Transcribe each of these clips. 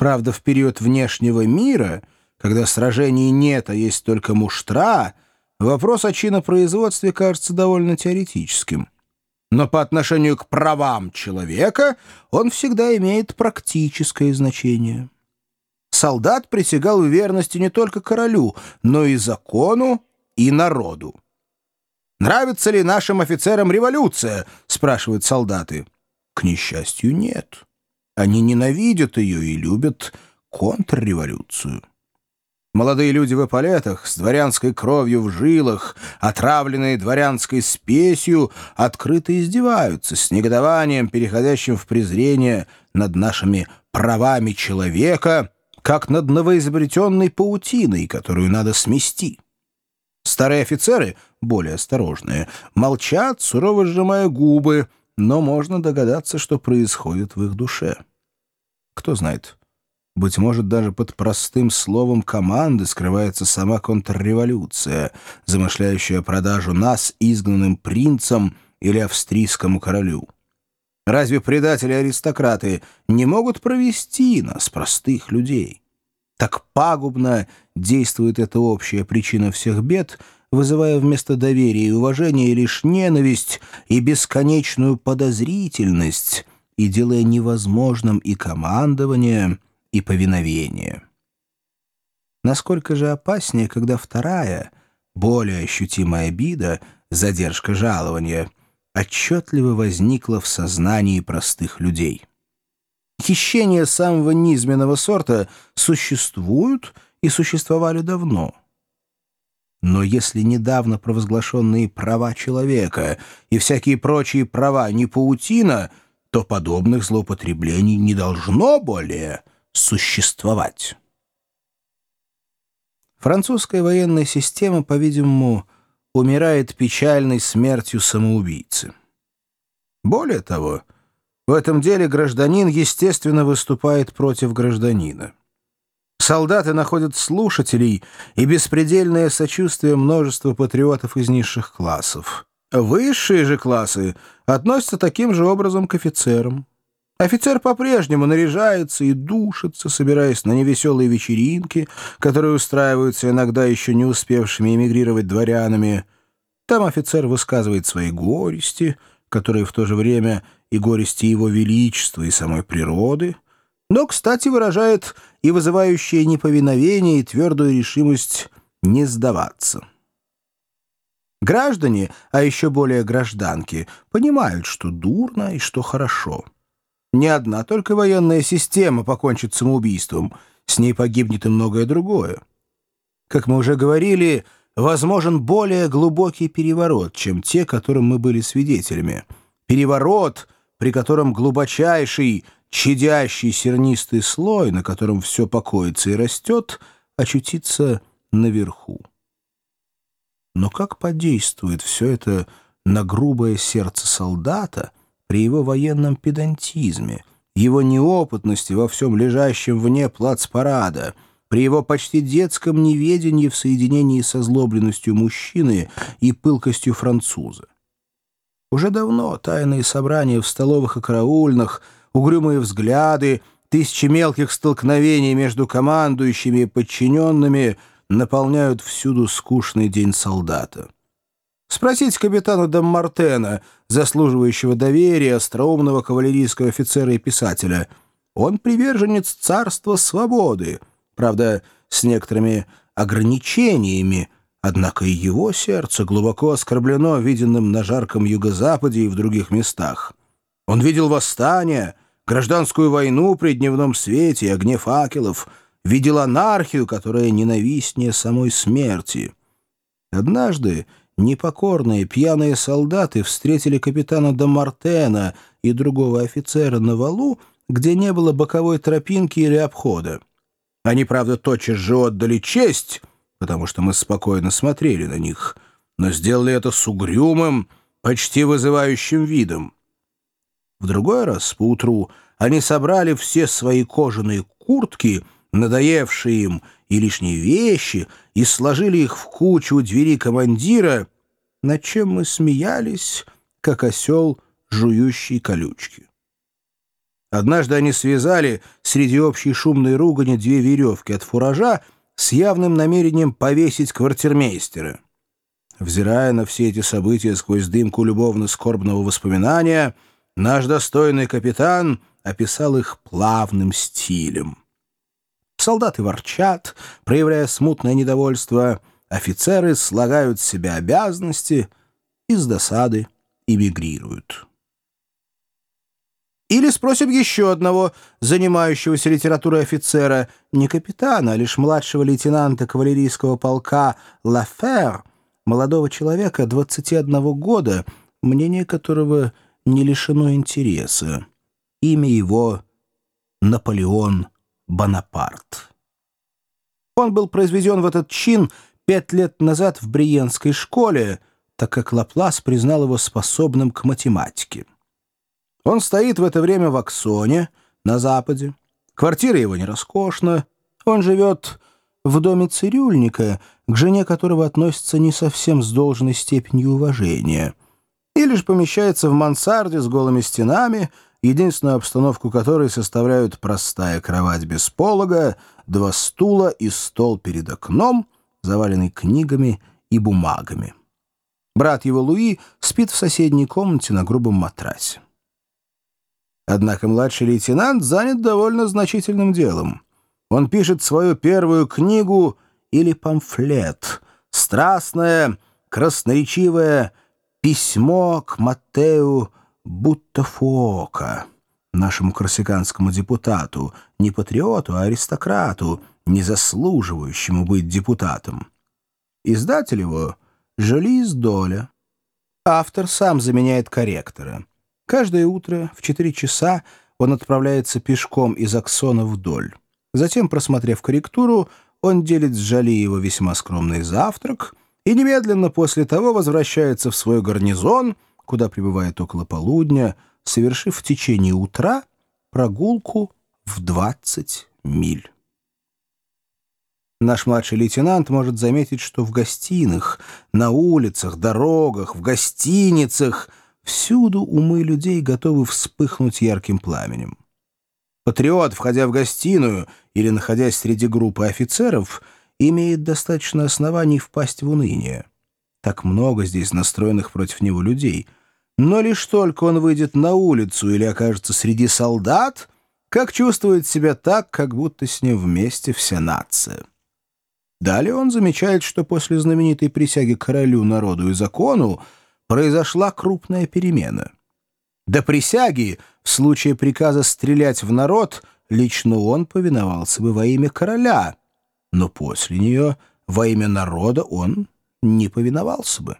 Правда, в период внешнего мира, когда сражений нет, а есть только муштра, вопрос о чинопроизводстве кажется довольно теоретическим. Но по отношению к правам человека он всегда имеет практическое значение. Солдат присягал в верности не только королю, но и закону, и народу. «Нравится ли нашим офицерам революция?» — спрашивают солдаты. К несчастью, нет. Они ненавидят ее и любят контрреволюцию. Молодые люди в эполетах, с дворянской кровью в жилах, отравленные дворянской спесью, открыто издеваются с негодованием, переходящим в презрение над нашими правами человека, как над новоизобретенной паутиной, которую надо смести. Старые офицеры, более осторожные, молчат, сурово сжимая губы, но можно догадаться, что происходит в их душе. Кто знает, быть может, даже под простым словом команды скрывается сама контрреволюция, замышляющая продажу нас изгнанным принцам или австрийскому королю. Разве предатели-аристократы не могут провести нас, простых людей? Так пагубно действует эта общая причина всех бед, вызывая вместо доверия и уважения лишь ненависть и бесконечную подозрительность, и делая невозможным и командование, и повиновение. Насколько же опаснее, когда вторая, более ощутимая обида, задержка жалования, отчетливо возникла в сознании простых людей. Хищения самого низменного сорта существуют и существовали давно. Но если недавно провозглашенные права человека и всякие прочие права не паутина, то подобных злоупотреблений не должно более существовать. Французская военная система, по-видимому, умирает печальной смертью самоубийцы. Более того, в этом деле гражданин, естественно, выступает против гражданина. Солдаты находят слушателей и беспредельное сочувствие множества патриотов из низших классов. Высшие же классы относятся таким же образом к офицерам. Офицер по-прежнему наряжается и душится, собираясь на невеселые вечеринки, которые устраиваются иногда еще не успевшими эмигрировать дворянами. Там офицер высказывает свои горести, которые в то же время и горести его величества и самой природы — но, кстати, выражает и вызывающее неповиновение, и твердую решимость не сдаваться. Граждане, а еще более гражданки, понимают, что дурно и что хорошо. Не одна только военная система покончит самоубийством, с ней погибнет и многое другое. Как мы уже говорили, возможен более глубокий переворот, чем те, которым мы были свидетелями. Переворот, при котором глубочайший, чадящий сернистый слой, на котором все покоится и растет, очутится наверху. Но как подействует все это на грубое сердце солдата при его военном педантизме, его неопытности во всем лежащем вне плацпарада, при его почти детском неведении в соединении со злобленностью мужчины и пылкостью француза? Уже давно тайные собрания в столовых и караульных — угрюмые взгляды, тысячи мелких столкновений между командующими и подчиненными наполняют всюду скучный день солдата. Спросите капитана Даммартена, заслуживающего доверия, остроумного кавалерийского офицера и писателя. Он приверженец царства свободы, правда, с некоторыми ограничениями, однако и его сердце глубоко оскорблено виденным на жарком юго-западе и в других местах. Он видел восстание, гражданскую войну при дневном свете и огне факелов, видел анархию, которая ненавистнее самой смерти. Однажды непокорные пьяные солдаты встретили капитана Дамартена и другого офицера на валу, где не было боковой тропинки или обхода. Они, правда, тотчас же отдали честь, потому что мы спокойно смотрели на них, но сделали это с угрюмым, почти вызывающим видом. В другой раз, поутру, они собрали все свои кожаные куртки, надоевшие им, и лишние вещи, и сложили их в кучу у двери командира, над чем мы смеялись, как осел, жующий колючки. Однажды они связали среди общей шумной ругани две веревки от фуража с явным намерением повесить квартирмейстера. Взирая на все эти события сквозь дымку любовно-скорбного воспоминания, наш достойный капитан описал их плавным стилем. Солдаты ворчат, проявляя смутное недовольство, офицеры слагают с себя обязанности и с досады эмигрируют. Или спросим еще одного, занимающегося литературой офицера, не капитана, а лишь младшего лейтенанта кавалерийского полка Лафер, молодого человека 21 года, мнение которого не лишено интереса. Имя его Наполеон Бонапарт. Он был произведен в этот чин пять лет назад в Бриенской школе, так как Лаплас признал его способным к математике. Он стоит в это время в Аксоне, на западе. Квартира его не роскошна. Он живет в доме цирюльника, к жене которого относится не совсем с должной степенью уважения. И лишь помещается в мансарде с голыми стенами, единственную обстановку которой составляют простая кровать без полога, два стула и стол перед окном, заваленный книгами и бумагами. Брат его Луи спит в соседней комнате на грубом матрасе. Однако младший лейтенант занят довольно значительным делом. Он пишет свою первую книгу или памфлет, страстное, красноречивое письмо к Маттею Буттафуока, нашему корсиканскому депутату, не патриоту, а аристократу, не заслуживающему быть депутатом. Издатель его — Жолиз Доля. Автор сам заменяет корректора — Каждое утро в 4 часа он отправляется пешком из Аксона вдоль. Затем, просмотрев корректуру, он делит с Жалиева весьма скромный завтрак и немедленно после того возвращается в свой гарнизон, куда прибывает около полудня, совершив в течение утра прогулку в 20 миль. Наш младший лейтенант может заметить, что в гостиных, на улицах, дорогах, в гостиницах — Всюду умы людей готовы вспыхнуть ярким пламенем. Патриот, входя в гостиную или находясь среди группы офицеров, имеет достаточно оснований впасть в уныние. Так много здесь настроенных против него людей. Но лишь только он выйдет на улицу или окажется среди солдат, как чувствует себя так, как будто с ним вместе вся нация. Далее он замечает, что после знаменитой присяги королю, народу и закону произошла крупная перемена. До присяги, в случае приказа стрелять в народ, лично он повиновался бы во имя короля, но после нее во имя народа он не повиновался бы.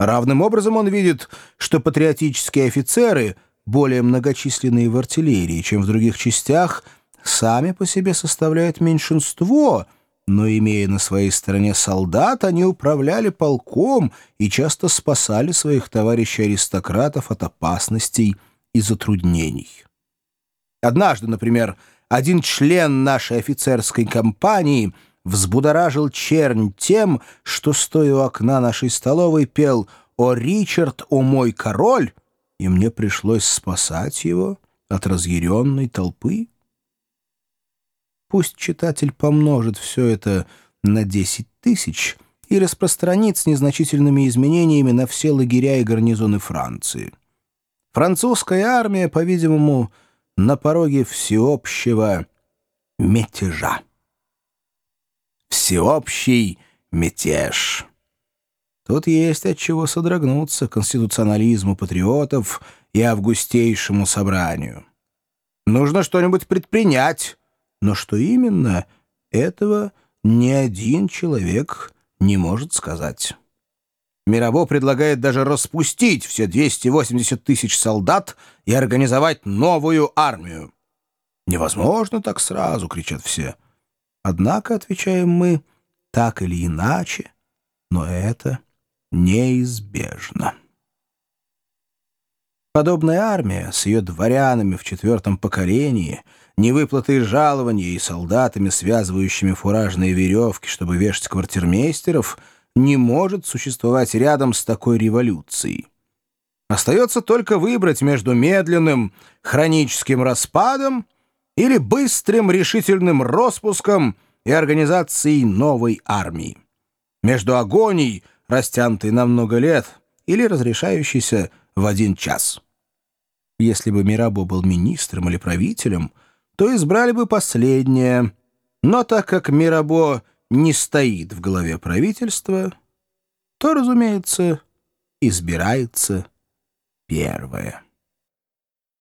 Равным образом он видит, что патриотические офицеры, более многочисленные в артиллерии, чем в других частях, сами по себе составляют меньшинство — но, имея на своей стороне солдат, они управляли полком и часто спасали своих товарищей-аристократов от опасностей и затруднений. Однажды, например, один член нашей офицерской компании взбудоражил чернь тем, что, стоя у окна нашей столовой, пел «О, Ричард, о мой король!» и мне пришлось спасать его от разъяренной толпы. Пусть читатель помножит все это на 10 тысяч и распространит с незначительными изменениями на все лагеря и гарнизоны Франции. Французская армия, по-видимому, на пороге всеобщего мятежа. Всеобщий мятеж. Тут есть от чего содрогнуться конституционализму патриотов и августейшему собранию. Нужно что-нибудь предпринять, но что именно, этого ни один человек не может сказать. Мирово предлагает даже распустить все 280 тысяч солдат и организовать новую армию. «Невозможно так сразу!» — кричат все. Однако, отвечаем мы, так или иначе, но это неизбежно. Подобная армия с ее дворянами в четвертом поколении — невыплаты жалования и солдатами, связывающими фуражные веревки, чтобы вешать квартирмейстеров, не может существовать рядом с такой революцией. Остается только выбрать между медленным хроническим распадом или быстрым решительным распуском и организацией новой армии. Между агонией, растянутой на много лет, или разрешающейся в один час. Если бы Мирабо был министром или правителем, то избрали бы последнее. Но так как Мирабо не стоит в главе правительства, то, разумеется, избирается первое.